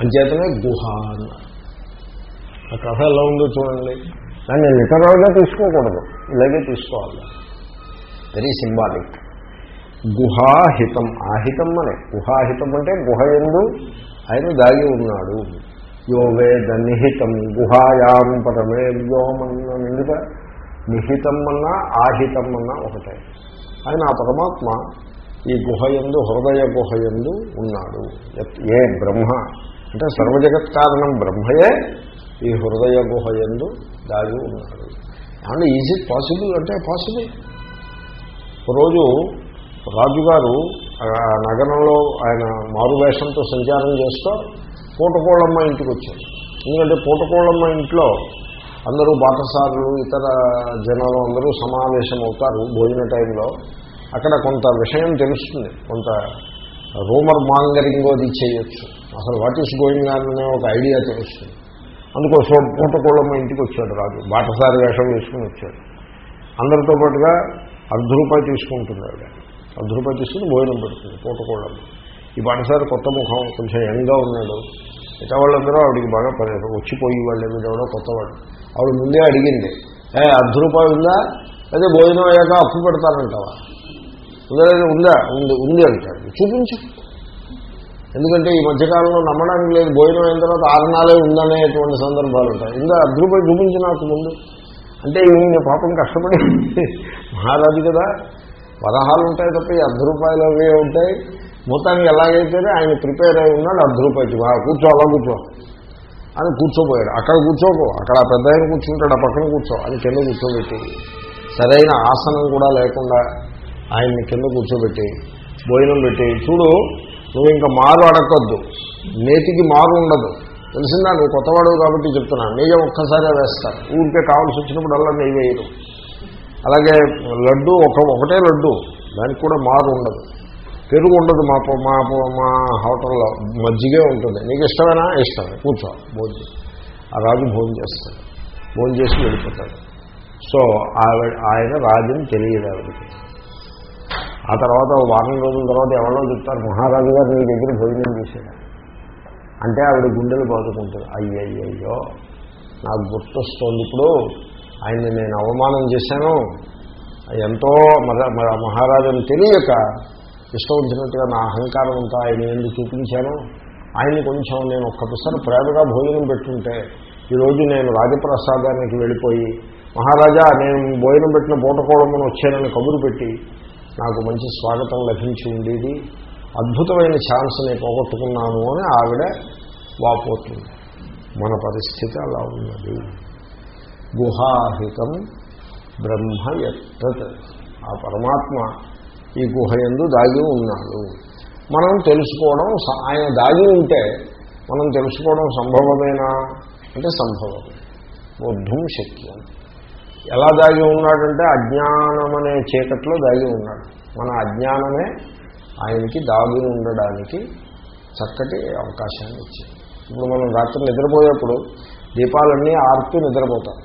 అంచేతనే గుహ అన్నారు ఆ కథ ఎలా ఉందో చూడండి. దాన్ని లిటరల్గా తీసుకోకూడదు. ఇలాగే తీసుకోవాలి. Very symbolic గుహాహితం. ఆహితం అనే. గుహాహితం అంటే గుహ ఎందు ఆయన దాగి ఉన్నాడు. యోవేద నిహితం. గుహాయాం పరమే వ్యోమన్న నిండుగా నిహితం అన్నా ఆహితం అన్నా ఒకటే. ఆయన ఆ పరమాత్మ ఈ గుహ ఎందు హృదయ గుహ ఎందు ఉన్నాడు. ఏ బ్రహ్మ అంటే సర్వజగత్ కారణం బ్రహ్మయే ఈ హృదయ గుహ ఎందు దాగి ఉన్నాడు. అంటే ఈజ్ ఇట్ పాసిబుల్ అంటే పాసిబుల్ రోజు రాజుగారు ఆ నగరంలో ఆయన మారువేషంతో సంచారం చేస్తూ పూటకోళ్ళమ్మ ఇంటికి వచ్చారు. ఎందుకంటే పూటకోళ్ళమ్మ ఇంట్లో అందరూ బాటసారులు ఇతర జనాలు అందరూ సమావేశం అవుతారు భోజన టైంలో. అక్కడ కొంత విషయం తెలుస్తుంది. కొంత రూమర్ మాంగరింగ్ అది చేయొచ్చు. అసలు వాట్ ఈస్ గోయింగ్ ఆన్ అనే ఒక ఐడియా తెలుస్తుంది. అందుకోసం పూటకోళ్ళమ్మ ఇంటికి వచ్చాడు రాజు. బాటసారి వేషం వేసుకుని వచ్చాడు. అందరితో పాటుగా అర్ధ రూపాయి తీసుకుంటున్నాడు. అర్ధ రూపాయి తీసుకుని భోజనం పెడుతుంది పూటకోళ్ళమ్మ. ఈ బాటసారి కొత్త ముఖం కొంచెం యంగ్గా ఉన్నాడు. మిగతా వాళ్ళందరూ ఆవిడికి బాగా పని వచ్చిపోయి వాళ్ళు ఎవడో కొత్తవాడు. ఆవిడ ముందే అడిగింది ఏ అర్ధ రూపాయి ఉందా? అదే భోజనం అయ్యాక అప్పు పెడతానంటావా? ఉందా లేదా ఉందా? ఉంది ఉంది అంటాడు. చూపించు. ఎందుకంటే ఈ మధ్యకాలంలో నమ్మడానికి లేదు. భోజనం అయిన తర్వాత ఆరణాలే ఉందనేటువంటి సందర్భాలు ఉంటాయి. ఇందా అర్ధ రూపాయి చూపించి నాకు ముందు. అంటే ఈయన పాపం కష్టపడి మహారాజు కదా. వరహాలు ఉంటాయి తప్ప ఈ అర్ధ రూపాయలు అవే ఉంటాయి? మొత్తానికి ఎలాగైతేనే ఆయన ప్రిపేర్ అయి ఉన్నాడు. అర్ధ రూపాయలు కూర్చో అలా కూర్చో. అని కూర్చోపోయాడు. అక్కడ కూర్చోకో అక్కడ పెద్ద ఆయన కూర్చుంటాడు. ఆ పక్కన కూర్చో. అని కింద కూర్చోబెట్టి సరైన ఆసనం కూడా లేకుండా ఆయన్ని కింద కూర్చోబెట్టి భోజనం పెట్టి చూడు నువ్వు ఇంకా మారు అడగద్దు నేతికి మారు ఉండదు. తెలిసిందా? నువ్వు కొత్తవాడు కాబట్టి చెప్తున్నా. నెయ్యి ఒక్కసారే వేస్తారు. ఊరికే కావాల్సి వచ్చినప్పుడల్లా నెయ్యి వేయరు. అలాగే లడ్డు ఒక ఒకటే లడ్డు. దానికి కూడా మారు ఉండదు. పెరుగు ఉండదు మా మా మా హోటల్లో. మజ్జిగే ఉంటుంది. నీకు ఇష్టమేనా? ఇష్టమే. కూర్చో భోజనం ఆ రాజు భోజనం చేస్తాడు. భోజనం చేసి వెళ్ళిపోతాడు. సో ఆవిడ ఆయన రాజుని తెలియదు ఆవిడకి. ఆ తర్వాత వారం రోజుల తర్వాత ఎవరో చెప్తారు మహారాజు గారు నీ దగ్గర భోజనం చేశాడు అంటే ఆవిడ గుండెలు బాదుకుంటుంది అయ్యయ్యో నాకు గుర్తొస్తోంది ఇప్పుడు. ఆయన్ని నేను అవమానం చేశాను. ఎంతో మర మహారాజుని తెలియక ఇష్టం వచ్చినట్టుగా నా అహంకారం అంతా ఆయన ఎందుకు చూపించాను? ఆయన్ని కొంచెం నేను ఒక్కసారి ప్రేమగా భోజనం పెట్టుంటే ఈరోజు నేను రాజప్రసాదానికి వెళ్ళిపోయి మహారాజా నేను భోజనం పెట్టిన పూటకోవడమని వచ్చానని కబురు పెట్టి నాకు మంచి స్వాగతం లభించి ఉండేది. అద్భుతమైన ఛాన్స్ నేను పోగొట్టుకున్నాను అని ఆవిడ వాపోతుంది. మన పరిస్థితి అలా ఉన్నది. గుహాహితం బ్రహ్మ ఎత్తత్ ఆ పరమాత్మ ఈ గుహ ఎందు దాగి ఉన్నాడు. మనం తెలుసుకోవడం ఆయన దాగి ఉంటే మనం తెలుసుకోవడం సంభవమేనా? అంటే సంభవమే. బుద్ధం శక్యం. ఎలా దాగి ఉన్నాడంటే అజ్ఞానమనే చీకట్లో దాగి ఉన్నాడు. మన అజ్ఞానమే ఆయనకి దాగి ఉండడానికి చక్కటి అవకాశాన్ని ఇచ్చింది. ఇప్పుడు మనం రాత్రి నిద్రపోయేప్పుడు దీపాలన్నీ ఆర్పి నిద్రపోతాం.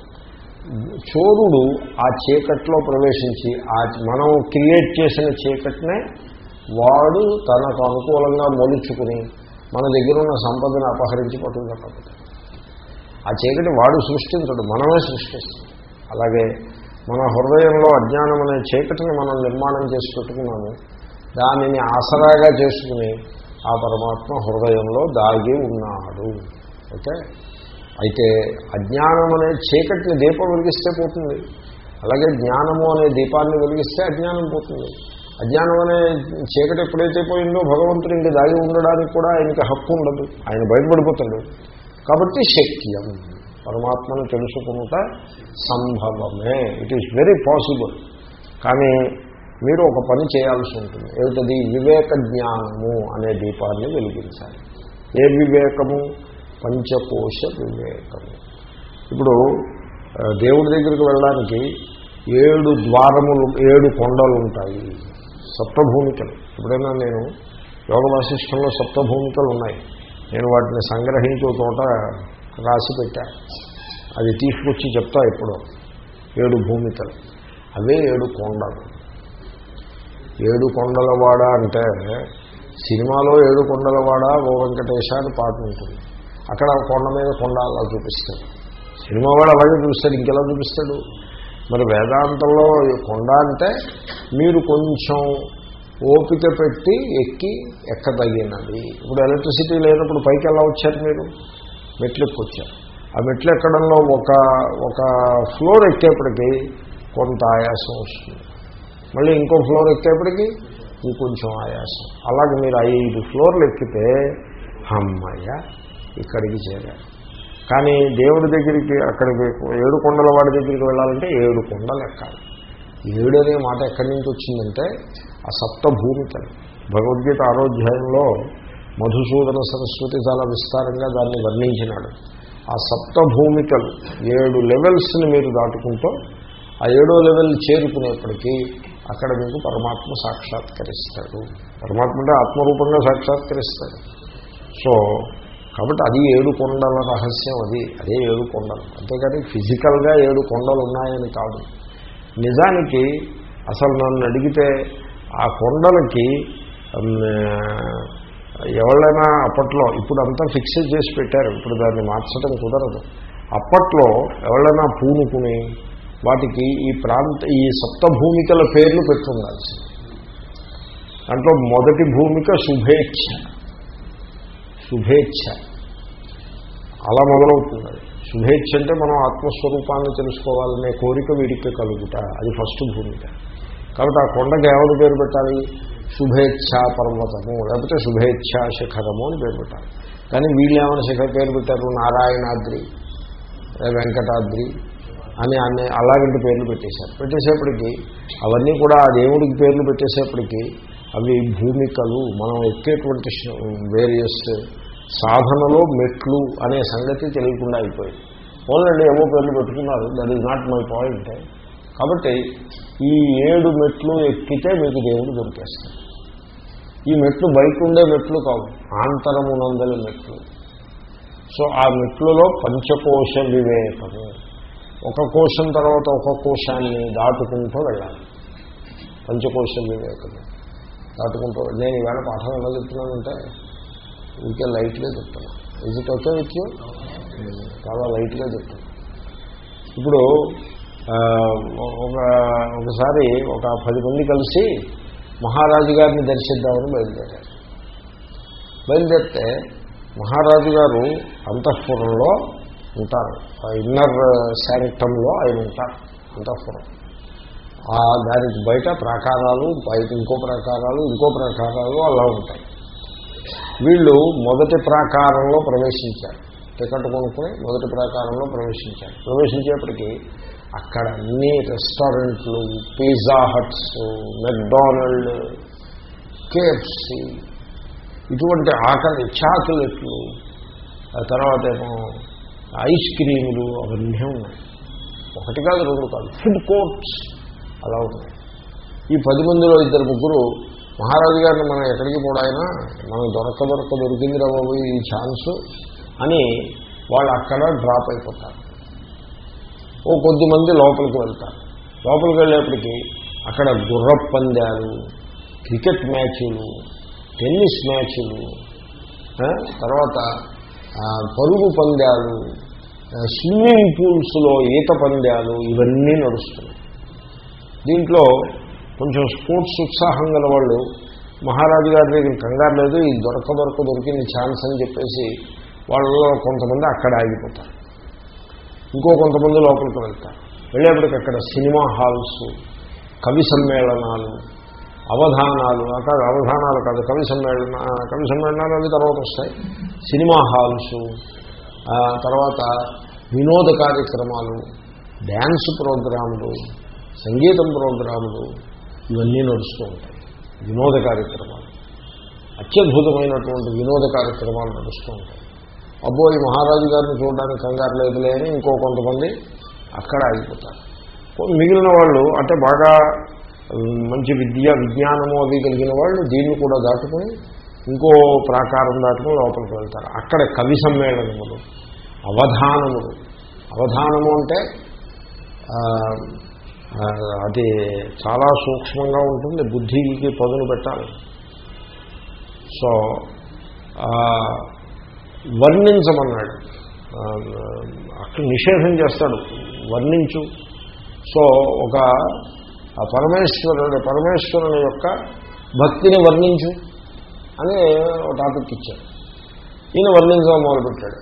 చోరుడు ఆ చీకట్లో ప్రవేశించి ఆ మనం క్రియేట్ చేసిన చీకటినే వాడు తనకు అనుకూలంగా మొలుచుకుని మన దగ్గర ఉన్న సంపదను అపహరించి పట్టుకుపోతాడు ఆ చీకటి వాడు సృష్టించడు మనమే సృష్టిస్తుంది అలాగే మన హృదయంలో అజ్ఞానం అనే చీకటిని మనం నిర్మాణం చేసి పెట్టుకున్నాము దానిని ఆసరాగా చేసుకుని ఆ పరమాత్మ హృదయంలో దాగి ఉన్నాడు. ఓకే? అయితే అజ్ఞానం అనే చీకటిని దీపం వెలిగిస్తే పోతుంది. అలాగే జ్ఞానము అనే దీపాన్ని వెలిగిస్తే అజ్ఞానం పోతుంది. అజ్ఞానం అనే చీకటి ఎప్పుడైతే పోయిందో భగవంతుడు ఇంక దాగి ఉండడానికి కూడా ఆయనకి హక్కు ఉండదు. ఆయన బయటపడిపోతాడు కాబట్టి శక్యం పరమాత్మను తెలుసుకుంట సంభవమే. ఇట్ ఈస్ వెరీ పాసిబుల్ కానీ మీరు ఒక పని చేయాల్సి ఉంటుంది. ఏమిటది? వివేక జ్ఞానము అనే దీపాన్ని వెలిగించాలి. ఏ వివేకము? పంచకోశ వివేకము. ఇప్పుడు దేవుడి దగ్గరికి వెళ్ళడానికి ఏడు ద్వారములు ఏడు కొండలు ఉంటాయి సప్తభూమికలు. ఎప్పుడైనా నేను యోగ వాసిష్టంలో సప్తభూమికలు ఉన్నాయి. నేను వాటిని సంగ్రహించే చోట రాసి పెట్టారు అది తీసుకొచ్చి చెప్తా ఇప్పుడు ఏడు భూమికలు అవే ఏడు కొండలు. ఏడు కొండల వాడ అంటే సినిమాలో ఏడు కొండలవాడ ఓ వెంకటేశ అని పాట ఉంటుంది. అక్కడ కొండ మీద కొండ అలా చూపిస్తాడు. సినిమా వాడు అలాగే చూపిస్తాడు ఇంకెలా చూపిస్తాడు? మరి వేదాంతంలో కొండ అంటే మీరు కొంచెం ఓపిక పెట్టి ఎక్కి ఎక్కదగినది. ఇప్పుడు ఎలక్ట్రిసిటీ లేనప్పుడు పైకి ఎలా వచ్చారు మీరు? మెట్లు ఎక్కొచ్చారు ఆ మెట్లు ఎక్కడంలో ఒక ఒక ఫ్లోర్ ఎక్కేప్పటికీ కొంత ఆయాసం వస్తుంది. మళ్ళీ ఇంకో ఫ్లోర్ ఎక్కేప్పటికీ ఇంకొంచెం ఆయాసం. అలాగే మీరు ఐదు ఫ్లోర్లు ఎక్కితే అమ్మయ్య ఇక్కడికి చేరారు. కానీ దేవుడి దగ్గరికి అక్కడికి ఏడు కొండల వాడి దగ్గరికి వెళ్ళాలంటే ఏడు కొండలు ఎక్కాలి. ఏడు అనే మాట ఎక్కడి నుంచి వచ్చిందంటే ఆ సప్త భూమికలు భగవద్గీత ఆరోధ్యాయంలో మధుసూదన సరస్వతి చాలా విస్తారంగా దాన్ని వర్ణించినాడు. ఆ సప్తభూమికలు ఏడు లెవెల్స్ని మీరు దాటుకుంటూ ఆ ఏడో లెవెల్ చేరుకునేప్పటికీ అక్కడ మీకు పరమాత్మ సాక్షాత్కరిస్తాడు. పరమాత్మ అంటే ఆత్మరూపంగా సాక్షాత్కరిస్తాడు. సో కాబట్టి అది ఏడు కొండల రహస్యం అది అదే ఏడు కొండలు. అంతేకాని ఫిజికల్గా ఏడు కొండలు ఉన్నాయని కాదు. నిజానికి అసలు నన్ను అడిగితే ఆ కొండలకి ఎవరైనా అప్పట్లో ఇప్పుడు అంతా ఫిక్స్ చేసి పెట్టారు. ఇప్పుడు దాన్ని మార్చడం కుదరదు. అప్పట్లో ఎవరైనా పూనుకుని వాటికి ఈ ప్రాంత ఈ సప్త భూమికల పేర్లు పెట్టుండాల్సింది. దాంట్లో మొదటి భూమిక శుభేచ్ఛ. శుభేచ్ఛ. అలా మొదలవుతుంది. శుభేచ్ఛ అంటే మనం ఆత్మస్వరూపాన్ని తెలుసుకోవాలనే కోరిక వీడికి కలుగుట. అది ఫస్ట్ భూమిక. కాబట్టి ఆ కొండకి ఎవరు పేరు పెట్టాలి? శుభేచ్ఛా పర్వతము లేకపోతే శుభేచ్ఛా శిఖరము అని పేరు పెట్టాలి. కానీ వీళ్ళేమైనా శిఖర పేరు పెట్టారు? నారాయణాద్రి వెంకటాద్రి అని అన్ని అలాగంటి పేర్లు పెట్టేశారు. పెట్టేసేపటికి అవన్నీ కూడా ఆ దేవుడికి పేర్లు పెట్టేసేప్పటికీ అవి భూమికలు మనం ఎక్కేటువంటి వేరియస్ సాధనలో మెట్లు అనే సంగతి తెలియకుండా అయిపోయింది ఓన్లండి ఏవో పేర్లు పెట్టుకున్నారు. That is not my point కాబట్టి ఈ ఏడు మెట్లు ఎక్కితే మీకు దేవుడు దొరికేస్తాడు. ఈ మెట్లు బయట ఉండే మెట్లు కావు ఆంతరమునందలి మెట్లు. సో ఆ మెట్లులో పంచకోశ వివేకము. ఒక కోశం తర్వాత ఒక కోశాన్ని దాటుకుంటూ వెళ్ళాలి. పంచకోశ వివేకము. దాటుకుంటూ నేను ఈవేళ పాఠం ఎలా చెప్తున్నానంటే ఇంకే లైట్గా చెప్తున్నా. ఇది ఓకే విత్ చాలా లైట్గా చెప్తున్నా. ఇప్పుడు ఒక ఒకసారి ఒక పది మంది కలిసి మహారాజు గారిని దర్శిద్దామని బయలుదేరారు. బయలుదేరితే మహారాజు గారు అంతఃపురంలో ఉంటారు. ఇన్నర్ శాంక్టంలో ఆయన ఉంటారు అంతఃపురం. ఆ దానికి బయట ప్రాకారాలు బయట ఇంకో ప్రాకారాలు ఇంకో ప్రాకారాలు అలా ఉంటాయి. వీళ్ళు మొదటి ప్రాకారంలో ప్రవేశించారు. టికెట్ కొనుక్కొని మొదటి ప్రాకారంలో ప్రవేశించారు. ప్రవేశించేప్పటికీ అక్కడ అన్ని రెస్టారెంట్లు పిజ్జా హట్స్ మెక్డానల్డ్ కేఎఫ్సి ఇటువంటి ఆకలి చాకులెట్లు తర్వాత ఏమో ఐస్ క్రీములు అవన్నీ ఉన్నాయి. ఒకటి కాదు రెండు కాదు ఫుడ్ కోర్ట్స్ అలా ఉన్నాయి. ఈ పది మందిలో ఇద్దరు ముగ్గురు మహారాజు గారిని మనం ఎక్కడికి కూడా అయినా మనం దొరక దొరక దొరికింది బాబు ఈ ఛాన్స్ అని వాళ్ళు అక్కడ డ్రాప్ అయిపోతారు. ఓ కొద్ది మంది లోపలికి వెళ్తారు. లోపలికి వెళ్ళేప్పటికీ అక్కడ గుర్రపందాలు క్రికెట్ మ్యాచ్లు టెన్నిస్ మ్యాచ్లు తర్వాత పరుగు పందాలు స్విమ్మింగ్ పూల్స్లో ఈత పందాలు ఇవన్నీ నడుస్తున్నాయి. దీంట్లో కొంచెం స్పోర్ట్స్ ఉత్సాహం గల వాళ్ళు మహారాజు గారి దగ్గర కంగారు లేదు ఇది దొరక దొరక దొరికింది ఛాన్స్ అని చెప్పేసి వాళ్ళలో కొంతమంది అక్కడ ఆగిపోతారు. ఇంకో కొంతమంది లోపలికి వెళ్తారు. వెళ్ళేప్పటికి అక్కడ సినిమా హాల్స్ కవి సమ్మేళనాలు అవధానాలు అక్కడ అవధానాలు కాదు కవి సమ్మేళన కవి సమ్మేళనాలు అవి తర్వాత వస్తాయి. సినిమా హాల్స్ తర్వాత వినోద కార్యక్రమాలు డ్యాన్స్ ప్రోగ్రాములు సంగీతం ప్రోగ్రాములు ఇవన్నీ నడుస్తూ ఉంటాయి. వినోద కార్యక్రమాలు. అత్యద్భుతమైనటువంటి వినోద కార్యక్రమాలు నడుస్తూ ఉంటాయి. అబ్బో ఈ మహారాజు గారిని చూడడానికి కంగారు లేదులే అని ఇంకో కొంతమంది అక్కడ ఆగిపోతారు. మిగిలిన వాళ్ళు అంటే బాగా మంచి విద్య విజ్ఞానము అవి కలిగిన వాళ్ళు దీన్ని కూడా దాటుకుని ఇంకో ప్రాకారం దాటుకుని లోపలికి వెళ్తారు. అక్కడ కవి సమ్మేళనములు అవధానములు. అవధానము అంటే అది చాలా సూక్ష్మంగా ఉంటుంది బుద్ధికి పదును పెట్టాలి. సో వర్ణించమన్నాడు. అక్కడ నిషేధం చేస్తాడు. వర్ణించు. సో ఒక పరమేశ్వరుడు పరమేశ్వరుని యొక్క భక్తిని వర్ణించు అని ఒక టాపిక్ ఇచ్చాడు. ఈయన వర్ణించడం మొదలుపెట్టాడు.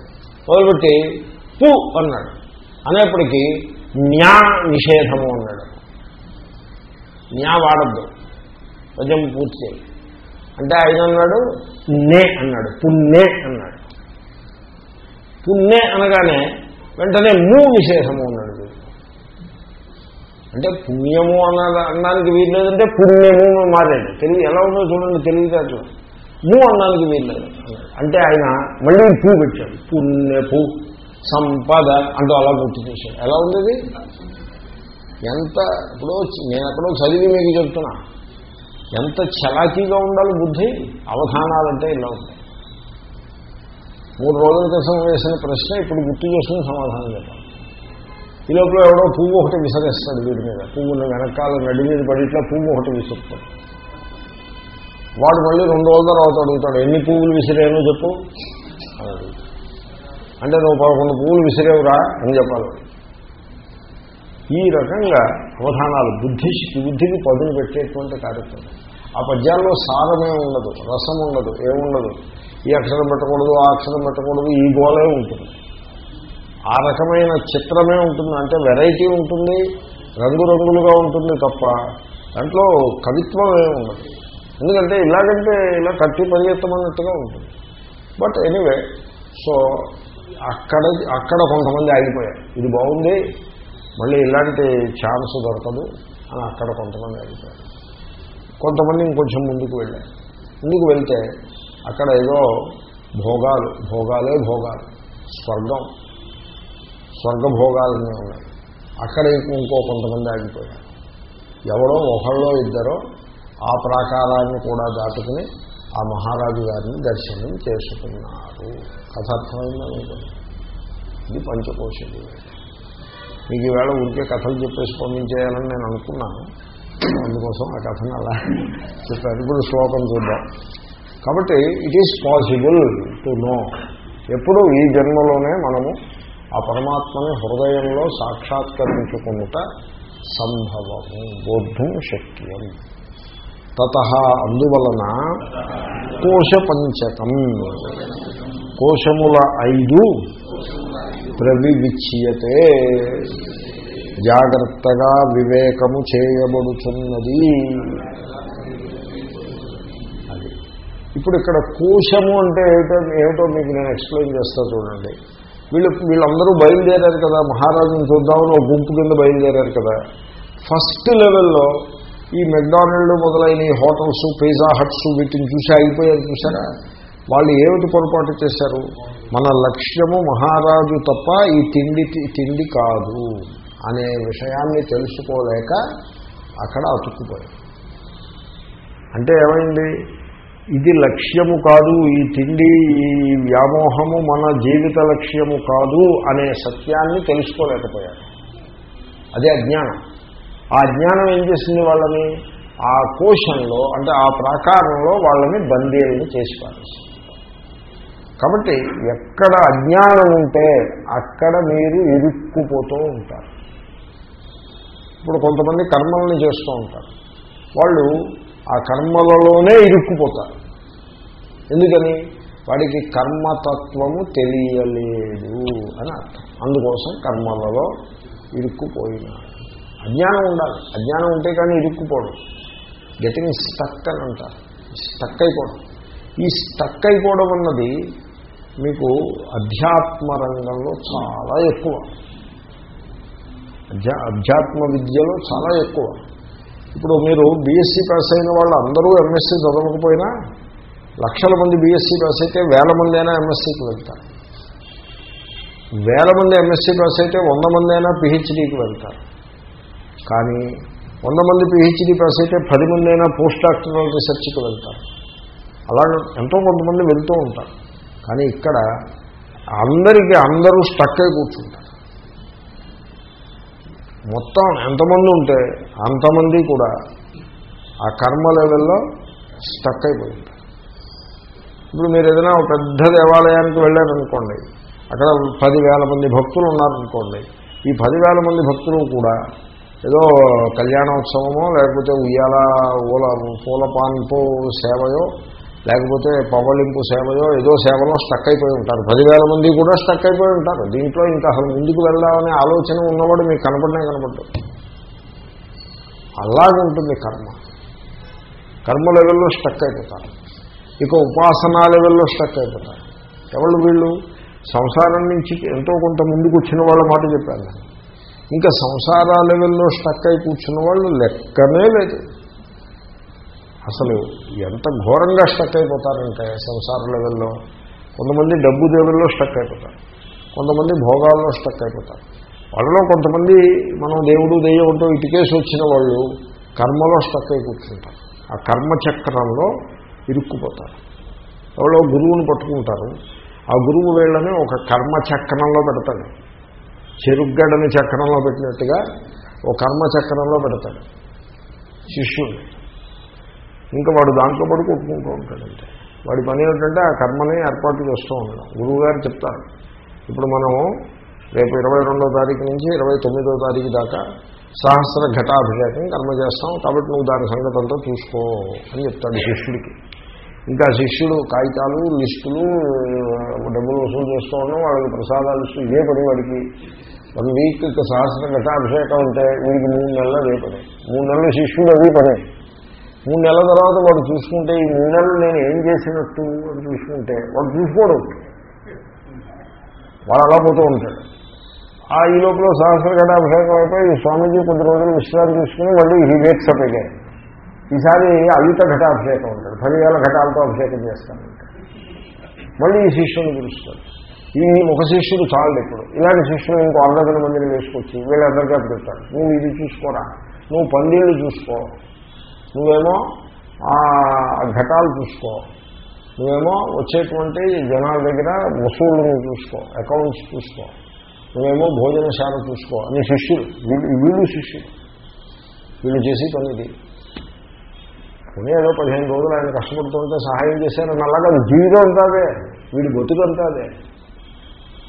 మొదలుపెట్టి పు అన్నాడు. అనేప్పటికీ న్యా నిషేధము అన్నాడు. న్యా వాడద్దు. పద్యం పూర్తి అంటే ఆయన అన్నాడు నే అన్నాడు. పున్నే అన్నాడు. పున్నే అనగానే వెంటనే మూ విశేషము అన్నాడు అంటే పుణ్యము అన్న అనడానికి వీలు లేదంటే పుణ్యము మారాడు. తెలివి ఎలా ఉందో చూడండి తెలివితేటలు మూ అనడానికి వీలు లేదు. అంటే ఆయన మళ్ళీ పూ పెట్టాడు. పుణ్యపు సంపద అంటూ అలా గుర్తు చేశాడు. ఎలా ఉంది ఎంత ఇప్పుడు నేను ఎక్కడో చదివి మీకు చెప్తున్నా. ఎంత చలాకీగా ఉండాలి బుద్ధి? అవధానాలంటే ఇలా ఉంటాయి మూడు రోజుల క్రితం వేసిన ప్రశ్న ఇప్పుడు గుర్తు చేసుకుని సమాధానం చెప్పాలి. ఈ లోపల ఎవడో పువ్వు ఒకటి విసరేస్తాడు వీడి మీద. పువ్వుని వెనకాల నడి మీద పడి ఇట్లా పువ్వు ఒకటి విసురుతాడు. వాడు మళ్ళీ రెండు రోజుల తర్వాత అడుగుతాడు ఎన్ని పువ్వులు విసిరేనో చెప్పు. అంటే నువ్వు పదకొండు పువ్వులు విసిరేవురా అని చెప్పాలి ఈ రకంగా అవధానాలు బుద్ధి బుద్ధికి పదును పెట్టేటువంటి కార్యక్రమం. ఆ పద్యాల్లో సారమే ఉండదు రసం ఉండదు ఏముండదు. ఈ అక్షరం పెట్టకూడదు ఆ అక్షరం పెట్టకూడదు ఈ గోలే ఉంటుంది. ఆ రకమైన చిత్రమే ఉంటుంది అంటే వెరైటీ ఉంటుంది రంగురంగులుగా ఉంటుంది తప్ప దాంట్లో కవిత్వం ఏమి ఉండదు. ఎందుకంటే ఇలాగంటే ఇలా కట్టి పరిగెత్తమన్నట్టుగా ఉంటుంది. బట్ ఎనీవే సో అక్కడ అక్కడ కొంతమంది ఆగిపోయారు. ఇది బాగుంది మళ్ళీ ఇలాంటి ఛాన్స్ దొరకదు అని అక్కడ కొంతమంది ఆగిపోయారు. కొంతమంది ఇంకొంచెం ముందుకు వెళ్ళారు. ముందుకు వెళ్తే అక్కడ ఏదో భోగాలు భోగాలే భోగాలు స్వర్గం స్వర్గభోగాలన్నీ ఉన్నాయి. అక్కడ ఇంకో కొంతమంది ఆగిపోయారు. ఎవడో ఒకళ్ళో ఇద్దరో ఆ ప్రాకారాన్ని కూడా దాటుకుని ఆ మహారాజు గారిని దర్శనం చేసుకున్నారు. కథ అర్థమైందని ఇది పంచకోశది మీకు ఈవేళ ఊరికే కథలు చెప్పేసి పంపించేయాలని నేను అనుకున్నాను. అందుకోసం ఆ కథను అలా చెప్పాను ఇప్పుడు శ్లోకం చూద్దాం. కాబట్టి it is possible to know ఎప్పుడు ఈ జన్మలోనే మనము ఆ పరమాత్మని హృదయంలో సాక్షాత్కరించుకునుట సంభవము. బోద్ధం శక్యం. తత అందువలన కోశపంచకం. కోశముల ఐదు. ప్రవివిచ్యతే. జాగ్రత్తగా వివేకము చేయబడుతున్నది అది. ఇప్పుడు ఇక్కడ కోశము అంటే ఏమిటో ఏమిటో మీకు నేను ఎక్స్ప్లెయిన్ చేస్తా చూడండి. వీళ్ళు వీళ్ళందరూ బయలుదేరారు కదా మహారాజుని చూద్దామని ఒక గుంపు కింద బయలుదేరారు కదా. ఫస్ట్ లెవెల్లో ఈ మెక్డానల్డ్ మొదలైన ఈ హోటల్స్ పిజ్జా హట్స్ వీటిని చూసి అయిపోయారు చూసారా? వాళ్ళు ఏమిటి పొరపాటు చేశారు? మన లక్ష్యము మహారాజు తప్ప ఈ తిండి తిండి కాదు. అనే విషయాన్ని తెలుసుకోలేక అక్కడ అతుక్కుపోయాడు. అంటే ఏమైంది? ఇది లక్ష్యము కాదు ఈ తిండి ఈ వ్యామోహము మన జీవిత లక్ష్యము కాదు అనే సత్యాన్ని తెలుసుకోలేకపోయారు అదే అజ్ఞానం. ఆ అజ్ఞానం ఏం చేసింది వాళ్ళని? ఆ కోశంలో అంటే ఆ ప్రాకారంలో వాళ్ళని బందీలను చేసి పారేసింది. కాబట్టి ఎక్కడ అజ్ఞానం ఉంటే అక్కడ మీరు ఇరుక్కుపోతూ ఉంటారు. ఇప్పుడు కొంతమంది కర్మల్ని చేస్తూ ఉంటారు. వాళ్ళు ఆ కర్మలలోనే ఇరుక్కుపోతారు. ఎందుకని? వాడికి కర్మతత్వము తెలియలేదు అని అర్థం. అందుకోసం కర్మలలో ఇరుక్కుపోయినాడు అజ్ఞానం ఉండాలి. అజ్ఞానం ఉంటే కానీ ఇరుక్కుపోవడం. గెటింగ్ స్టక్ అని అంటారు. స్టక్ అయిపోవడం. ఈ స్టక్ అయిపోవడం అన్నది మీకు అధ్యాత్మ రంగంలో చాలా ఎక్కువ. అధ్యాత్మ విద్యలో చాలా ఎక్కువ. ఇప్పుడు మీరు బీఎస్సీ పాస్ అయిన వాళ్ళు అందరూ ఎంఎస్సీ చదవకపోయినా లక్షల మంది బీఎస్సీ పాస్ అయితే వేల మంది అయినా ఎంఎస్సీకి వెళ్తారు. వేల మంది ఎంఎస్సీ పాస్ అయితే వంద మంది అయినా పిహెచ్డీకి వెళ్తారు. కానీ వంద మంది పిహెచ్డీ పాస్ అయితే పది మంది అయినా పోస్ట్ డాక్టరల్ రీసెర్చ్కి వెళ్తారు. అలాగే ఎంతో కొంతమంది వెళ్తూ ఉంటారు. కానీ ఇక్కడ అందరికీ అందరూ స్టక్ అయి కూర్చుంటారు. మొత్తం ఎంతమంది ఉంటే అంతమంది కూడా ఆ కర్మ లెవెల్లో స్టక్ అయిపోయి ఉంటారు ఇప్పుడు మీరు ఏదైనా ఒక పెద్ద దేవాలయానికి వెళ్ళారనుకోండి అక్కడ పదివేల మంది భక్తులు ఉన్నారనుకోండి ఈ పదివేల మంది భక్తులు కూడా ఏదో కళ్యాణోత్సవమో లేకపోతే ఉయ్యాల ఊల పూల పాన్పు సేవయో లేకపోతే పవలింపు సేవయో ఏదో సేవలో స్టక్ అయిపోయి ఉంటారు. పదివేల మంది కూడా స్టక్ అయిపోయి ఉంటారు. దీంట్లో ఇంకా అసలు ముందుకు వెళ్దామనే ఆలోచన ఉన్నవాడు మీకు కనపడనే కనపడ్డు అలాగుంటుంది కర్మ. కర్మ లెవెల్లో స్టక్ అయిపోతారు. ఇక ఉపాసనా లెవెల్లో స్టక్ అయిపోతారు. ఎవరు వీళ్ళు? సంసారం నుంచి ఎంతో కొంత ముందుకు వచ్చిన వాళ్ళ మాట చెప్పాను. ఇంకా సంసార లెవెల్లో స్టక్ అయి కూర్చున్న వాళ్ళు లెక్కనే లేదు. అసలు ఎంత ఘోరంగా స్టక్ అయిపోతారంటే సంసార లెవెల్లో. కొంతమంది డబ్బు దేవుల్లో స్టక్ అయిపోతారు. కొంతమంది భోగాల్లో స్టక్ అయిపోతారు. వాళ్ళలో కొంతమంది మనం దేవుడు దెయ్యం ఇటుకేసి వచ్చిన వాళ్ళు కర్మలో స్టక్ అయి కూర్చుంటారు. ఆ కర్మ చక్రంలో ఇరుక్కుపోతారు. ఎవరో గురువుని పట్టుకుంటారు. ఆ గురువు వీళ్ళని ఒక కర్మ చక్రంలో పెడతాడు. చెరుగ్గడని చక్రంలో పెట్టినట్టుగా ఓ కర్మ చక్రంలో పెడతాడు. శిష్యుడు. ఇంకా వాడు దాంట్లో పడి కొట్టుకుంటూ ఉంటాడంటే వాడి పని ఏమిటంటే ఆ కర్మని ఏర్పాటు చేస్తూ ఉండడం. గురువుగారు చెప్తారు. ఇప్పుడు మనము రేపు ఇరవై రెండో తారీఖు నుంచి ఇరవై తొమ్మిదో తారీఖు దాకా సహస్ర ఘటాభిషేకం కర్మ చేస్తాం. కాబట్టి నువ్వు దాని సంగతంతో చూసుకో అని చెప్తాడు శిష్యుడికి. ఇంకా శిష్యుడు కాగితాలు లిస్టులు డబ్బులు వసూలు చేస్తూ ఉండడం వాళ్ళకి ప్రసాదాలు ఇస్తూ ఇదే పని వాడికి. వన్ వీక్ సహస్ర ఘటాభిషేకం ఉంటే వీడికి మూడు నెలలు అదే పని. మూడు నెలలు శిష్యుడు అదే పని. మూడు నెలల తర్వాత వాడు చూసుకుంటే ఈ మూడు నెలలు నేను ఏం చేసినట్టు అని చూసుకుంటే వాడు చూసుకోడు. వాడు అలా పోతూ ఉంటాడు. ఆ ఈ లోపల సహస్ర ఘటాభిషేకం అయిపోయి ఈ స్వామీజీ కొద్ది రోజులు విశ్రాంతి తీసుకుని మళ్ళీ హీ వేక్స్ అప్ అయ్యాయి ఈసారి అయుత ఘటాభిషేకం ఉంటాడు పదివేల ఘటాలతో అభిషేకం చేస్తాను మళ్ళీ ఈ శిష్యుని పిలుస్తాడు. ఈ ఒక శిష్యుడు చాలు ఇప్పుడు. ఇలాంటి శిష్యులు ఇంకో వందల మందిని వేసుకొచ్చి వీళ్ళందరికీ పెడతాడు నువ్వు ఇది చూసుకోరా? నువ్వు పందిళ్ళు చూసుకో. నువ్వేమో ఆ ఘటాలు చూసుకో. నువ్వేమో వచ్చేటువంటి జనాల దగ్గర వసూళ్ళు నువ్వు చూసుకో అకౌంట్స్ చూసుకో. నువ్వేమో భోజనశాల చూసుకో. అని శిష్యులు వీళ్ళు వీళ్ళు శిష్యులు. వీళ్ళు చేసి పని ఇది. పోనీ ఏదో పదిహేను రోజులు ఆయన కష్టపడుతుంటే సహాయం చేశారని అలాగా జీవితం అంతాదే వీడి బతుకు అంతాదే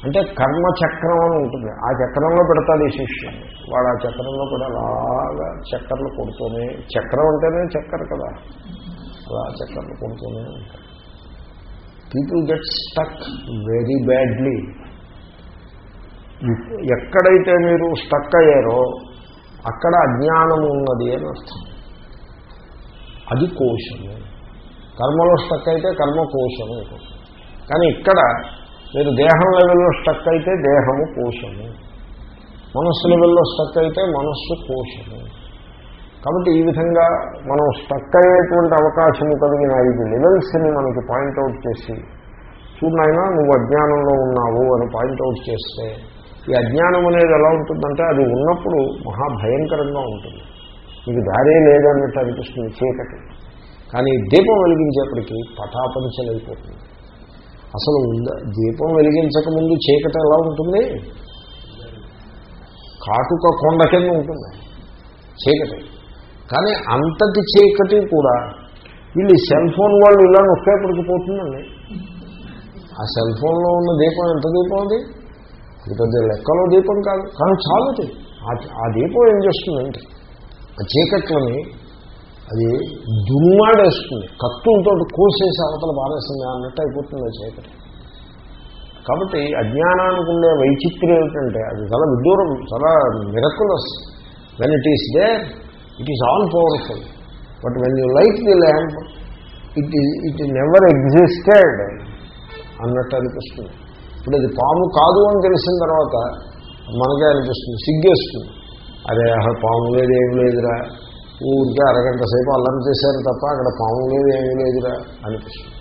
అంటే కర్మ చక్రం అని ఉంటుంది. ఆ చక్రంలో పెడతాడు ఈ శిష్యుని వాడు ఆ చక్రంలో కూడా అలాగా చక్కర్లు కొడుతూనే చక్రం అంటేనే చక్కెర కదా. అలా చక్కర్లు కొడుతూనే ఉంటాయి people get stuck very badly ఎక్కడైతే మీరు స్టక్ అయ్యారో అక్కడ అజ్ఞానం ఉన్నది అని అర్థం. అది కోశము. కర్మలో స్టక్ అయితే కర్మ కోశము. కానీ ఇక్కడ మీరు దేహం లెవెల్లో స్టక్ అయితే దేహము కోశము మనస్సు లెవెల్లో స్టక్ అయితే మనస్సు కోశము కాబట్టి ఈ విధంగా మనం స్టక్ అయ్యేటువంటి అవకాశము కలిగిన ఐదు లెవెల్స్ని మనకి పాయింట్అవుట్ చేసి చూడనైనా నువ్వు అజ్ఞానంలో ఉన్నావు అని పాయింట్అవుట్ చేస్తే ఈ అజ్ఞానం అనేది ఎలా ఉంటుందంటే అది ఉన్నప్పుడు మహాభయంకరంగా ఉంటుంది. మీకు దారే లేదన్నట్టు అనిపిస్తుంది చీకటి. కానీ దీపం వెలిగించేప్పటికీ పటాపంచలైపోతుంది. అసలు ఉందా దీపం వెలిగించకముందు చీకటి ఎలా ఉంటుంది? కాటుక కొండ కింద ఉంటుంది. చీకటి. కానీ అంతటి చీకటి కూడా వీళ్ళు సెల్ ఫోన్ వాళ్ళు ఇలా నొక్కేపటికి పోతుందండి. ఆ సెల్ ఫోన్లో ఉన్న దీపం ఎంత దీపం అది? ఇది పెద్ద లెక్కలో దీపం కాదు. కానీ చాలు ఆ దీపం ఏం చేస్తుందంటే ఆ చీకట్లని అది దుమ్మాడేస్తుంది. కత్తులతో కోసేసి అవతల బారేస్తుంది అన్నట్టు అయిపోతుంది చీకటి. కాబట్టి అజ్ఞానానికి ఉండే వైచిత్ర్యం ఏమిటంటే అది చాలా విదూరం చాలా miraculous when it is there it is all powerful but when you like the land it it never existed అన్నట్టు అనిపిస్తుంది. ఇప్పుడు అది పాము కాదు అని తెలిసిన తర్వాత మనకే అనిపిస్తుంది. సిగ్గేస్తుంది. అరే పాము లేదు ఏం లేదురా. ఊరికే అరగంట సేపు అల్లం చేశారు తప్ప అక్కడ పాము లేదు ఏమీ లేదురా అనిపిస్తుంది.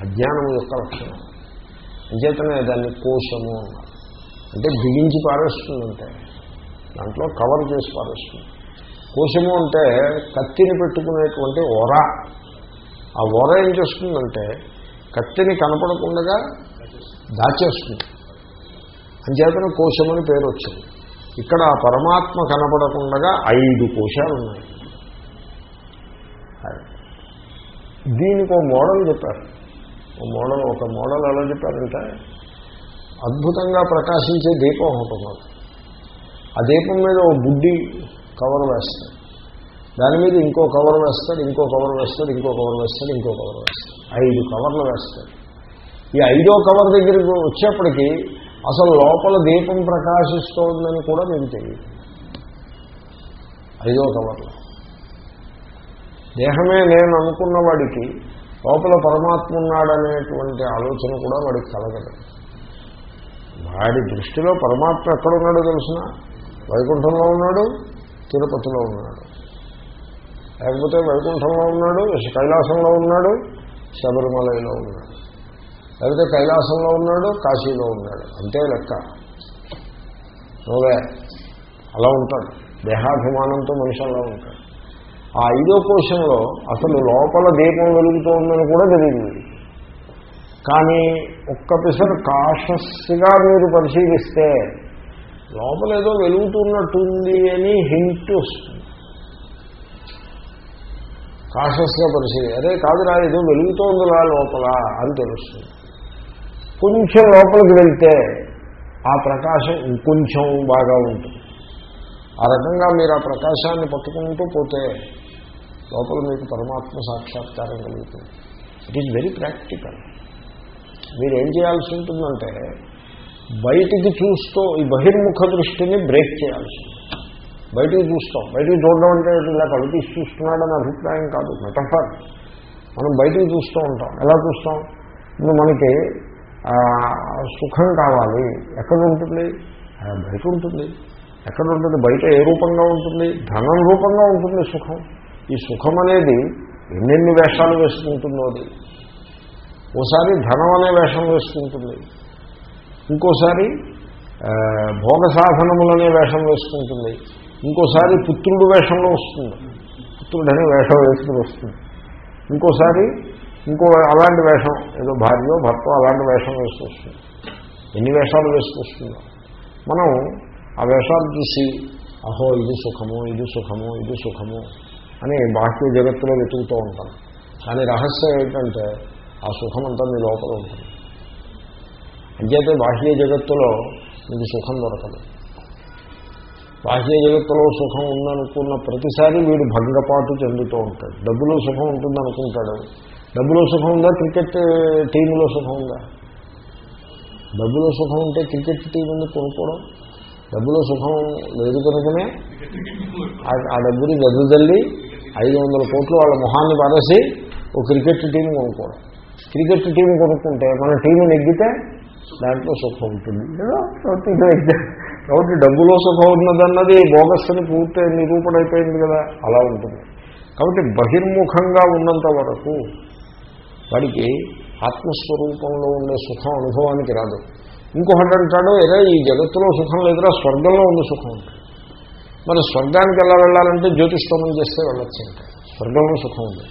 అజ్ఞానం యొక్క లక్షణం. అంచేతనే దాన్ని కోశము అంటే బిగించి పారేస్తుందంటే దాంట్లో కవర్ చేసి పారేస్తుంది. కోశము అంటే కత్తిని పెట్టుకునేటువంటి ఒర. ఆ ఒర ఏం చేస్తుందంటే కత్తిని కనపడకుండా దాచేస్తుంది. అంచేతన కోశమని పేరు వచ్చింది. ఇక్కడ పరమాత్మ కనపడకుండా ఐదు కోశాలు ఉన్నాయి దీనికి ఒక మోడల్ చెప్పారు. ఓ మోడల్ ఒక మోడల్ ఎలా చెప్పారంటే అద్భుతంగా ప్రకాశించే దీపం ఒకటి ఉన్నది. ఆ దీపం మీద ఓ బుడ్డి కవర్ వేస్తాడు. దాని మీద ఇంకో కవర్ వేస్తాడు ఇంకో కవర్ వేస్తాడు ఇంకో కవర్ వేస్తాడు ఇంకో కవర్ వేస్తాడు. ఐదు కవర్లు వేస్తాడు. ఈ ఐదో కవర్ దగ్గరికి వచ్చేప్పటికీ అసలు లోపల దీపం ప్రకాశిస్తోందని కూడా మీకు తెలియదు ఐదో కవర్లో. దేహమే నేను అనుకున్న వాడికి లోపల పరమాత్మ ఉన్నాడనేటువంటి ఆలోచన కూడా వాడికి కలగదు. వాడి దృష్టిలో పరమాత్మ ఎక్కడ ఉన్నాడో తెలిసిన? వైకుంఠంలో ఉన్నాడు తిరుపతిలో ఉన్నాడు. లేకపోతే వైకుంఠంలో ఉన్నాడు కైలాసంలో ఉన్నాడు శబరిమలలో ఉన్నాడు. లేకపోతే కైలాసంలో ఉన్నాడు కాశీలో ఉన్నాడు. అంతే లెక్క. నువ్వే. అలా ఉంటాడు. దేహాభిమానంతో మనిషి అలా ఉంటాడు. ఆ ఐదో కోశంలో అసలు లోపల దీపం వెలుగుతోందని కూడా తెలియదు. కానీ ఒక్క పిసరు కాషస్గా మీరు పరిశీలిస్తే లోపల ఏదో వెలుగుతున్నట్టుంది అని హింట్ వస్తుంది. కాషస్గా పరిశీలి అదే కాదురా ఏదో వెలుగుతోందిరా లోపల అని తెలుస్తుంది. కొంచెం లోపలికి వెళ్తే ఆ ప్రకాశం ఇంకొంచెం బాగా ఉంటుంది. ఆ రకంగా మీరు ఆ ప్రకాశాన్ని పట్టుకుంటూ పోతే లోపల మీకు పరమాత్మ సాక్షాత్కారం కలుగుతుంది. ఇట్ ఈజ్ వెరీ ప్రాక్టికల్ మీరు ఏం చేయాల్సి ఉంటుందంటే బయటికి చూస్తూ ఈ బహిర్ముఖ దృష్టిని బ్రేక్ చేయాల్సి ఉంటుంది. బయటికి చూస్తాం. బయటికి చూడడం అంటే ఇలా కళ్ళు చూస్తున్నాడని అభిప్రాయం కాదు మెటఫర్ మనం బయటికి చూస్తూ ఉంటాం. ఎలా చూస్తాం? ఇప్పుడు మనకి సుఖం కావాలి. ఎక్కడ ఉంటుంది? బయట ఉంటుంది. ఎక్కడ ఉంటుంది? బయట ఏ రూపంగా ఉంటుంది? ధనం రూపంగా ఉంటుంది సుఖం. ఈ సుఖం అనేది ఎన్నెన్ని వేషాలు వేసుకుంటుందో అది. ఓసారి ధనం అనే వేషం వేసుకుంటుంది. ఇంకోసారి భోగ సాధనములనే వేషం వేసుకుంటుంది. ఇంకోసారి పుత్రుడు వేషంలో వస్తుంది. పుత్రుడనే వేషం వేసుకుని వస్తుంది. ఇంకోసారి ఇంకో అలాంటి వేషం ఏదో భార్యో భర్త అలాంటి వేషం వేసుకొస్తుంది. ఎన్ని వేషాలు వేసుకొస్తుందో. మనం ఆ వేషాలు చూసి అహో ఇది సుఖము ఇది సుఖము ఇది సుఖము అని బాహ్య జగత్తులో వెతుకుతూ ఉంటాం. కానీ రహస్యం ఏంటంటే ఆ సుఖం అంతా మీ లోపల ఉంటుంది. అంచేతే బాహ్య జగత్తులో మీకు సుఖం దొరకదు. బాహ్య జగత్తులో సుఖం ఉందనుకున్న ప్రతిసారి వీడు భంగపాటు చెందుతూ ఉంటాడు. డబ్బులో సుఖం ఉంటుందనుకుంటాడు. డబ్బులో సుఖం ఉందా? క్రికెట్ టీంలో సుఖం ఉందా? డబ్బులో సుఖం ఉంటే క్రికెట్ టీం ఎందుకు కొనుక్కోవడం? డబ్బులో సుఖం లేదు కనుకనే ఆ డబ్బుని వెదజల్లి ఐదు వందల కోట్లు వాళ్ళ మొహాన్ని పారేసి ఓ క్రికెట్ టీం కొనుక్కోవడం. క్రికెట్ టీం కొనుక్కుంటే మన టీం నెగ్గితే దాంట్లో సుఖం ఉంటుంది. కాబట్టి డబ్బులో సుఖం ఉన్నదన్నది బోగస్సుని అని పూర్తి నిరూపణ అయిపోయింది కదా. అలా ఉంటుంది. కాబట్టి బహిర్ముఖంగా ఉన్నంత వరకు వాడికి ఆత్మస్వరూపంలో ఉండే సుఖం అనుభవానికి రాదు. ఇంకొకటి అంటాడు ఏదో ఈ జగత్తులో సుఖం లేదురా స్వర్గంలో ఉంది సుఖం ఉంటుంది మరి స్వర్గానికి ఎలా వెళ్ళాలంటే జ్యోతిష్ఠోమం చేస్తే వెళ్ళొచ్చు అంటే. స్వర్గంలో సుఖం ఉంది.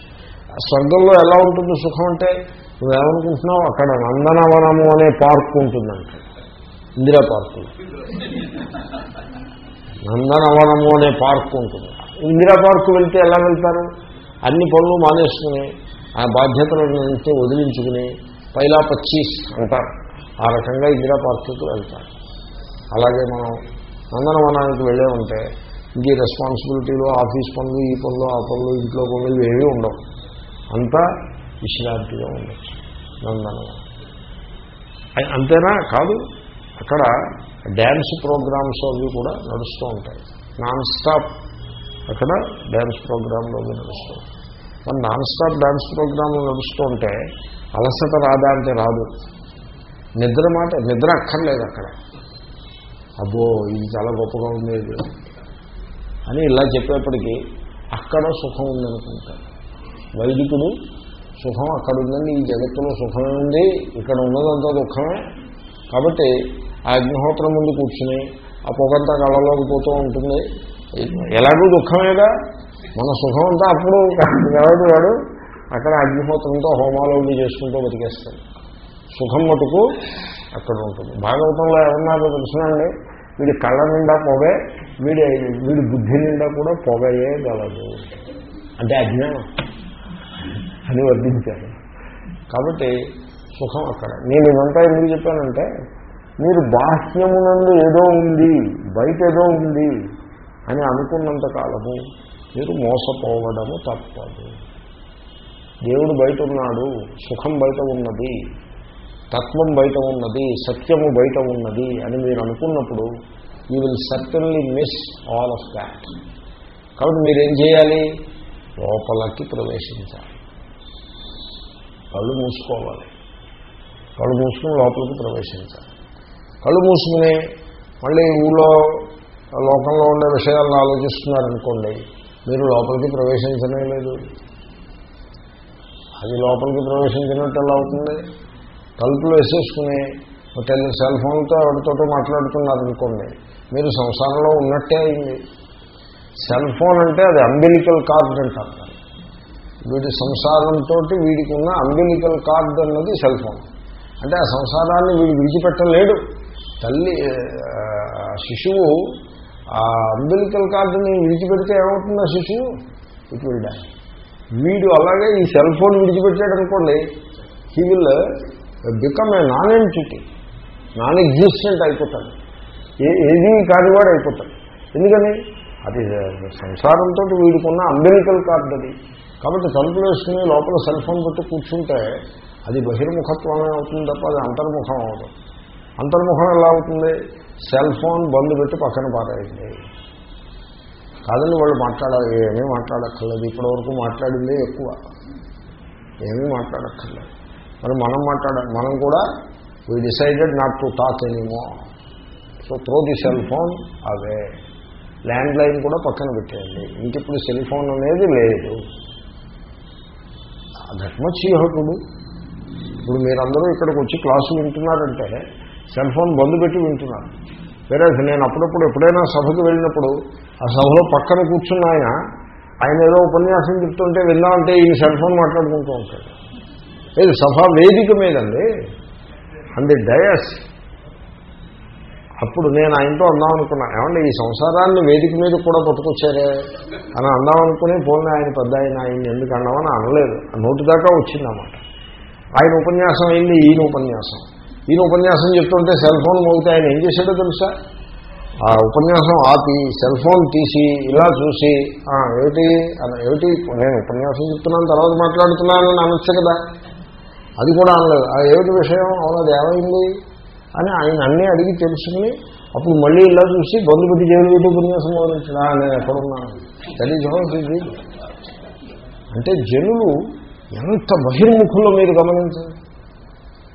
స్వర్గంలో ఎలా ఉంటుంది సుఖం అంటే నువ్వేమనుకుంటున్నావు అక్కడ నందనవనము అనే పార్క్ ఉంటుందంట. ఇందిరా పార్కు. నందనవనము అనే పార్క్ ఉంటుంది. ఇందిరా పార్కు వెళ్తే ఎలా వెళ్తారు? అన్ని పనులు మానేసుకుని ఆ బాధ్యతలను వదిలించుకుని పైలా పచ్చీస్ అంటారు. ఆ రకంగా ఇందిరా పార్కుకి వెళ్తారు. అలాగే మనం నందనవనానికి వెళ్ళే ఉంటే ఇంక రెస్పాన్సిబిలిటీలు ఆఫీస్ పనులు ఈ పనులు ఆ పనులు ఇంట్లో పనులు ఏవి ఉండవు. అంతా విశ్రాంతిగా ఉండొచ్చు. నందనవనం. అంతేనా? కాదు. అక్కడ డ్యాన్స్ ప్రోగ్రామ్స్ అవి కూడా నడుస్తూ ఉంటాయి. నాన్ స్టాప్ అక్కడ డ్యాన్స్ ప్రోగ్రాంలు అవి నడుస్తూ మన నాన్ స్టాప్ డ్యాన్స్ ప్రోగ్రాంలు నడుస్తూ ఉంటే అలసట రాదా అంటే రాదు. నిద్ర మాట నిద్ర అక్కర్లేదు అక్కడ. అబ్బో ఇది చాలా గొప్పగా ఉండేది. అని ఇలా చెప్పేప్పటికీ అక్కడ సుఖం ఉందనుకుంటారు వైదికుడు సుఖం అక్కడ ఉందండి ఈ జగత్తులో సుఖమే ఉంది ఇక్కడ ఉన్నదంతా దుఃఖమే. కాబట్టి ఆ అగ్నిహోత్రం ముందు కూర్చుని ఆ పొగంతా కళ్ళలోకి పోతూ ఉంటుంది. ఎలాగూ దుఃఖమేగా? మన సుఖం అంతా అప్పుడు ఎవడు వాడు అక్కడ అగ్నిహోత్రంతో హోమాలు ఉండి చేసుకుంటూ బతికేస్తాడు. సుఖం మటుకు అక్కడ ఉంటుంది. భాగవతంలో ఏమన్నారో తెలుసునండి వీడి కళ్ళ నిండా పొగే వీడి వీడి బుద్ధి నిండా కూడా పొగయే గలదు. అంటే అజ్ఞానం అని వర్ణించారు. కాబట్టి సుఖం అక్కడ. నేను ఇదంతా ఎందుకు చెప్పానంటే మీరు బాహ్యమునందు ఏదో ఉంది బయట ఏదో ఉంది అని అనుకున్నంత కాలము మీరు మోసపోవడము తప్పదు. దేవుడు బయట ఉన్నాడు సుఖం బయట ఉన్నది తత్వం బయట ఉన్నది సత్యము బయట ఉన్నది అని మీరు అనుకున్నప్పుడు you will certainly miss all of that కాబట్టి మీరేం చేయాలి? లోపలికి ప్రవేశించాలి. కళ్ళు మూసుకోవాలి. కళ్ళు మూసుకుని లోపలికి ప్రవేశించాలి. కళ్ళు మూసుకుని మళ్ళీ ఊళ్ళో లోకంలో ఉండే విషయాలను ఆలోచిస్తున్నారనుకోండి మీరు లోపలికి ప్రవేశించనే లేదు. అది లోపలికి ప్రవేశించినట్టు ఎలా అవుతుంది? తలుపులు వేసేసుకుని టెలి సెల్ ఫోన్తో ఎవరితోటో మాట్లాడుతున్నారనుకోండి మీరు సంసారంలో ఉన్నట్టే అయింది. సెల్ ఫోన్ అంటే అది అంబిలికల్ కార్డ్ అంటారు. వీడి సంసారంతో వీడికి ఉన్న అంబిలికల్ కార్డ్ అన్నది సెల్ ఫోన్. అంటే ఆ సంసారాన్ని వీడు విడిచిపెట్టలేడు. తల్లి శిశువు ఆ అంబిలికల్ కార్డుని విడిచిపెడితే ఏమవుతుంది ఆ శిశువు ఇట్ విల్ డా వీడు అలాగే ఈ సెల్ ఫోన్ విడిచిపెట్టాడు అనుకోండి he will become a non entity non existent అయిపోతాడు. ఏ ఏది కానివాడు అయిపోతాడు. ఎందుకని? అది uh, సంసారంతో వీడికున్న అంబెలికల్ కార్డు అది కాబట్టి తలుపులు వేసుకుని లోపల సెల్ ఫోన్ పెట్టి కూర్చుంటే అది బహిర్ముఖత్వమే అవుతుంది తప్ప అది అంతర్ముఖం అవుతుంది అంతర్ముఖం ఎలా అవుతుంది? సెల్ ఫోన్ బంద్ పెట్టి పక్కన పారేయండి. కాదని వాళ్ళు మాట్లాడాలి ఏమీ మాట్లాడక్కర్లేదు. ఇప్పటివరకు మాట్లాడిందే ఎక్కువ. ఏమీ మాట్లాడక్కర్లేదు. మరి మనం మాట్లాడాలి మనం కూడా we decided not to talk anymore so throw the cell phone away land line కూడా పక్కన పెట్టేయండి. ఇంక ఇప్పుడు సెల్ ఫోన్ అనేది లేదు. దట్ మచ్ యూ ఇప్పుడు మీరందరూ ఇక్కడికి వచ్చి క్లాసు వింటున్నారంటే సెల్ ఫోన్ బంద్ పెట్టి వింటున్నాను వేరే నేను అప్పుడప్పుడు ఎప్పుడైనా సభకు వెళ్ళినప్పుడు ఆ సభలో పక్కన కూర్చున్న ఆయన ఆయన ఏదో ఉపన్యాసం చెప్తుంటే విన్నామంటే ఈ సెల్ ఫోన్ మాట్లాడుకుంటూ ఉంటాడు. లేదు సభా వేదిక మీదండి. అంది డయస్ అప్పుడు నేను ఆయనతో అందాం అనుకున్నా ఏమంటే ఈ సంసారాన్ని వేదిక మీద కూడా పట్టుకొచ్చారే? అని అందాం అనుకుని ఆయన పెద్ద ఆయన ఆయన ఎందుకు అన్నామని అనలేదు. ఆ నోటి దాకా వచ్చిందన్నమాట. ఆయన ఉపన్యాసం అయింది ఈయన ఉపన్యాసం. ఈయన ఉపన్యాసం చెప్తుంటే సెల్ ఫోన్ మోగితే ఆయన ఏం చేశాడో తెలుసా? ఆ ఉపన్యాసం ఆపి సెల్ ఫోన్ తీసి ఇలా చూసి ఏమిటి? ఏమిటి? నేను ఉపన్యాసం చెప్తున్నాను తర్వాత మాట్లాడుతున్నానని అనొచ్చు కదా. అది కూడా అనలేదు. ఆ ఏమిటి విషయం? అవును ఏమైంది? అని ఆయన అన్నీ అడిగి తెలుసుకుని అప్పుడు మళ్ళీ ఇలా చూసి బంధు పెట్టి జైలు ఉపన్యాసం మొదలెట్టడా నేను ఎక్కడున్నాను దట్ అంటే జనులు ఎంత బహిర్ముఖుల్లో మీరు గమనించండి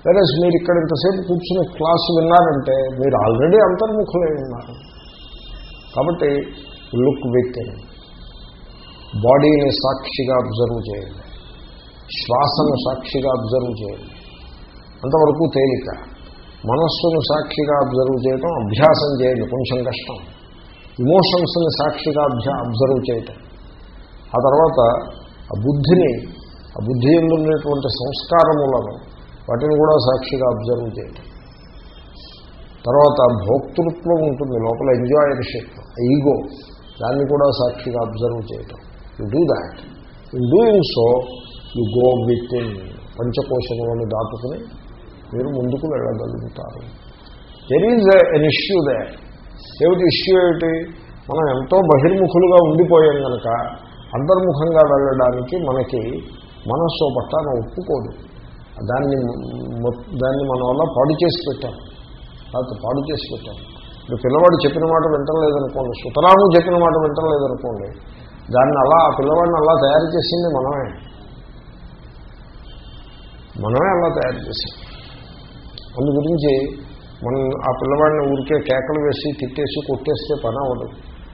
వెరస్ మీరు ఇక్కడ ఇంతసేపు కూర్చుని క్లాసు విన్నారంటే మీరు ఆల్రెడీ అంతర్ముఖులై ఉన్నారు. కాబట్టి లుక్ విత్ బాడీని సాక్షిగా అబ్జర్వ్ చేయండి. శ్వాసను సాక్షిగా అబ్జర్వ్ చేయండి. అంతవరకు తేలిక. మనస్సును సాక్షిగా అబ్జర్వ్ చేయటం అభ్యాసం చేయండి. కొంచెం కష్టం. ఇమోషన్స్ని సాక్షిగా అభ్యా అబ్జర్వ్ చేయటం. ఆ తర్వాత ఆ బుద్ధిని ఆ బుద్ధి ఎందున్నటువంటి సంస్కారములను వాటిని కూడా సాక్షిగా అబ్జర్వ్ చేయండి. తర్వాత భోక్తృత్వం ఉంటుంది లోపల ఎంజాయర్షిప్ ఈగో దాన్ని కూడా సాక్షిగా అబ్జర్వ్ చేయటం. You do that in doing so you go within పంచకోశములను దాటుకుని మీరు ముందుకు వెళ్ళగలుగుతారు. There is an issue they ఏమిటి ఇష్యూ ఏమిటి? మనం ఎంతో బహిర్ముఖులుగా ఉండిపోయాం కనుక అంతర్ముఖంగా వెళ్ళడానికి మనకి మనస్సు పట్టాన ఒప్పుకోదు. దాన్ని దాన్ని మన వల్ల పాడు చేసి పెట్టాం లేకపోతే పాడు చేసి పెట్టాం ఇప్పుడు పిల్లవాడు చెప్పిన మాట వింటలేదనుకోండి సుతరాము చెప్పిన మాట వింటలేదనుకోండి దాన్ని అలా ఆ పిల్లవాడిని అలా తయారు చేసింది మనమే. మనమే అలా తయారు చేసింది. అందు గురించి మనం ఆ పిల్లవాడిని ఊరికే కేకలు వేసి తిట్టేసి కొట్టేస్తే పని అవ్వదు.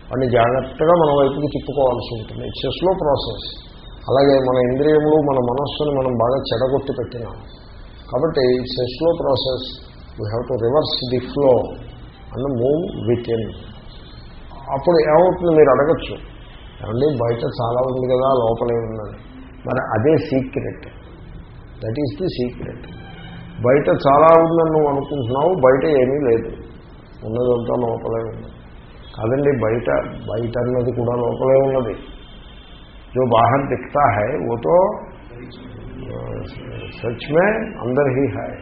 వాడిని జాగ్రత్తగా మన వైపుకి తిప్పుకోవాల్సి ఉంటుంది. ఇట్స్ స్లో ప్రాసెస్ అలాగే మన ఇంద్రియములు మన మనస్సుని మనం బాగా చెడగొట్టి పెట్టినాం. కాబట్టి it's a slow process we have to reverse the flow and move within అప్పుడు ఏమవుతుంది మీరు అడగచ్చు ఏమండి బయట చాలా ఉంది కదా లోపలే ఉందని మరి అదే secret that is the secret బయట చాలా ఉందని నువ్వు అనుకుంటున్నావు బయట ఏమీ లేదు. ఉన్నదంతా లోపలే ఉంది. కాదండి బయట బయట అన్నది కూడా లోపలే ఉన్నది. जो बाहर दिखता है वो तो సచ్ మే అందర్ హీ హాయ్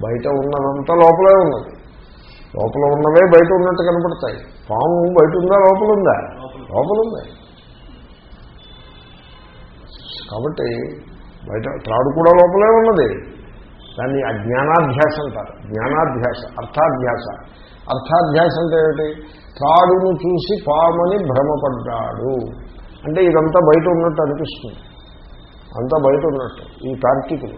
బయట ఉన్నదంతా లోపలే ఉన్నది లోపల ఉన్నవే బయట ఉన్నట్టు కనపడతాయి పాము బయట ఉందా లోపల ఉందా లోపల ఉంది కాబట్టి బయట త్రాడు కూడా లోపలే ఉన్నది దాన్ని అజ్ఞానాధ్యాస అంటారు జ్ఞానాధ్యాస అర్థాధ్యాస అర్థాధ్యాస అంటే ఏమిటి త్రాడును చూసి పామని భ్రమపడ్డాడు అంటే ఇదంతా బయట ఉన్నట్టు అనిపిస్తుంది. అంతా బయట ఉన్నట్టు ఈ తార్కికులు.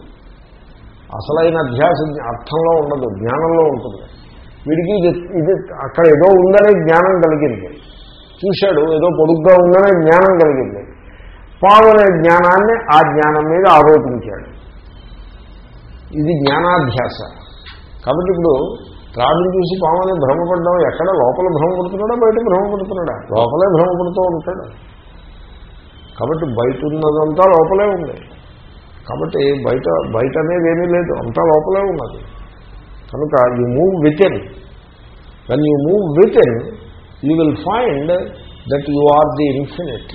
అసలైన అధ్యాస అర్థంలో ఉండదు జ్ఞానంలో ఉంటుంది. వీడికి ఇది ఇది అక్కడ ఏదో ఉందనే జ్ఞానం కలిగింది. చూశాడు ఏదో పొడుగ్గా ఉందనే జ్ఞానం కలిగింది. పావనే జ్ఞానాన్ని ఆ జ్ఞానం మీద ఆరోపించాడు. ఇది జ్ఞానాధ్యాస కాబట్టి ఇప్పుడు త్రాడుని చూసి పావని భ్రమపడ్డం ఎక్కడ లోపల భ్రమపడుతున్నాడా బయట భ్రమపడుతున్నాడా? లోపలే భ్రమపడుతూ ఉంటాడు. కాబట్టి బయట ఉన్నదంతా లోపలే ఉంది. కాబట్టి బయట బయట అనేది ఏమీ లేదు. అంతా లోపలే ఉన్నది. కనుక you move within when you move within you will find that you are the infinite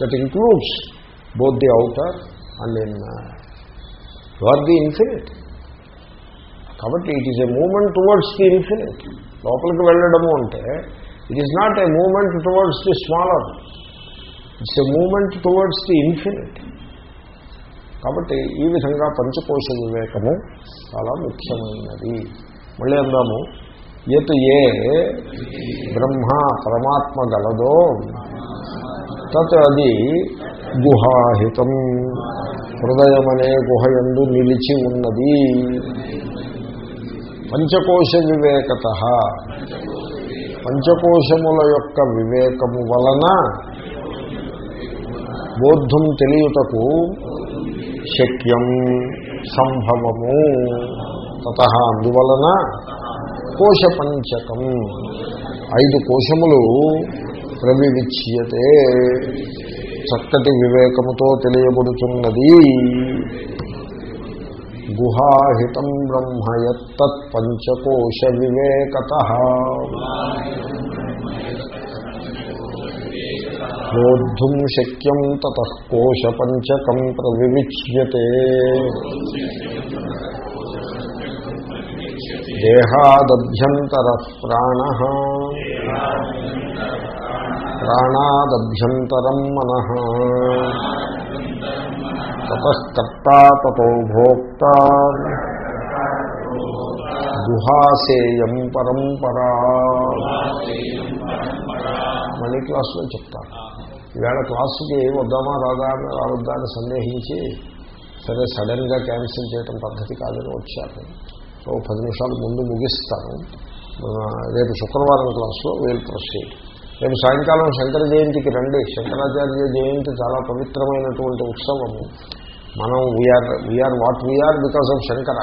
that includes both the outer and in you are the infinite కాబట్టి it is a moment towards the infinite లోపలికి వెళ్ళడము అంటే it is not a moment towards the smaller it's a moment towards the infinite కాబట్టి ఈ విధంగా పంచకోశ వివేకము చాలా ముఖ్యమైనది. మళ్ళీ అందాము. ఎత్ ఏ బ్రహ్మ పరమాత్మ గలదో తత్ అది గుహాహితం. హృదయమనే గుహయందు నిలిచి ఉన్నది. పంచకోశ వివేకత పంచకోశముల యొక్క వివేకము వలన బోద్ధం తెలియుటకు శక్యం సంభవము. తత అందువలన కోశ పంచకం ఐదు కోశములు ప్రవివిచ్యతే. చక్కటి వివేకముతో తెలియబడుతున్నది గుహాహితం బ్రహ్మయత్తత్ పంచకోశ వివేకత. బోద్ధుం శక్యం తత కోశ పంచకం ప్రవివిచ్యతే. దేహాదభ్యంతర ప్రాణ ప్రాణాదభ్యంతరం మన. తతకర్తా తో భోక్త. గుహాసేయం పరంపరా. మళ్ళీ క్లాసులో చెప్తాను. ఈవేళ క్లాసుకి వద్దామా రాదా రావద్దా అని సందేహించి సరే సడన్గా క్యాన్సిల్ చేయటం పద్ధతి కాదని వచ్చాను. సో పది నిమిషాలు ముందు ముగిస్తాను. రేపు శుక్రవారం క్లాసులో వీల్ ప్రొసీడ్ రేపు సాయంకాలం శంకర జయంతికి రండి. శంకరాచార్య జయంతి చాలా పవిత్రమైనటువంటి ఉత్సవము. మనం we are we are what we are because of Shankara.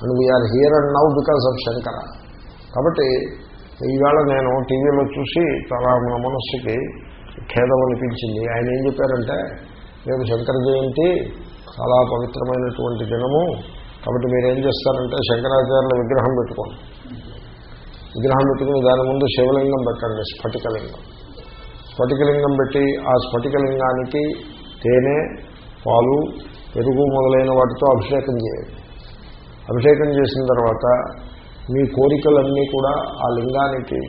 And we are here and now because of Shankara కాబట్టి ఈవేళ నేను టీవీలో చూసి చాలా మన మనస్సుకి ఖేదం అనిపించింది. ఆయన ఏం చెప్పారంటే రేపు శంకర జయంతి చాలా పవిత్రమైనటువంటి దినము. కాబట్టి మీరు ఏం చేస్తారంటే శంకరాచార్యుల విగ్రహం పెట్టుకోండి. విగ్రహం పెట్టుకుని దాని ముందు శివలింగం పెట్టండి స్ఫటికలింగం. స్ఫటికలింగం పెట్టి ఆ స్ఫటికలింగానికి తేనె పాలు పెరుగు మొదలైన వాటితో అభిషేకం చేయండి. అభిషేకం చేసిన తర్వాత మీ కోరికలన్నీ కూడా ఆ లింగానికి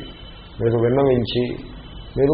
మీరు విన్నవించి మీరు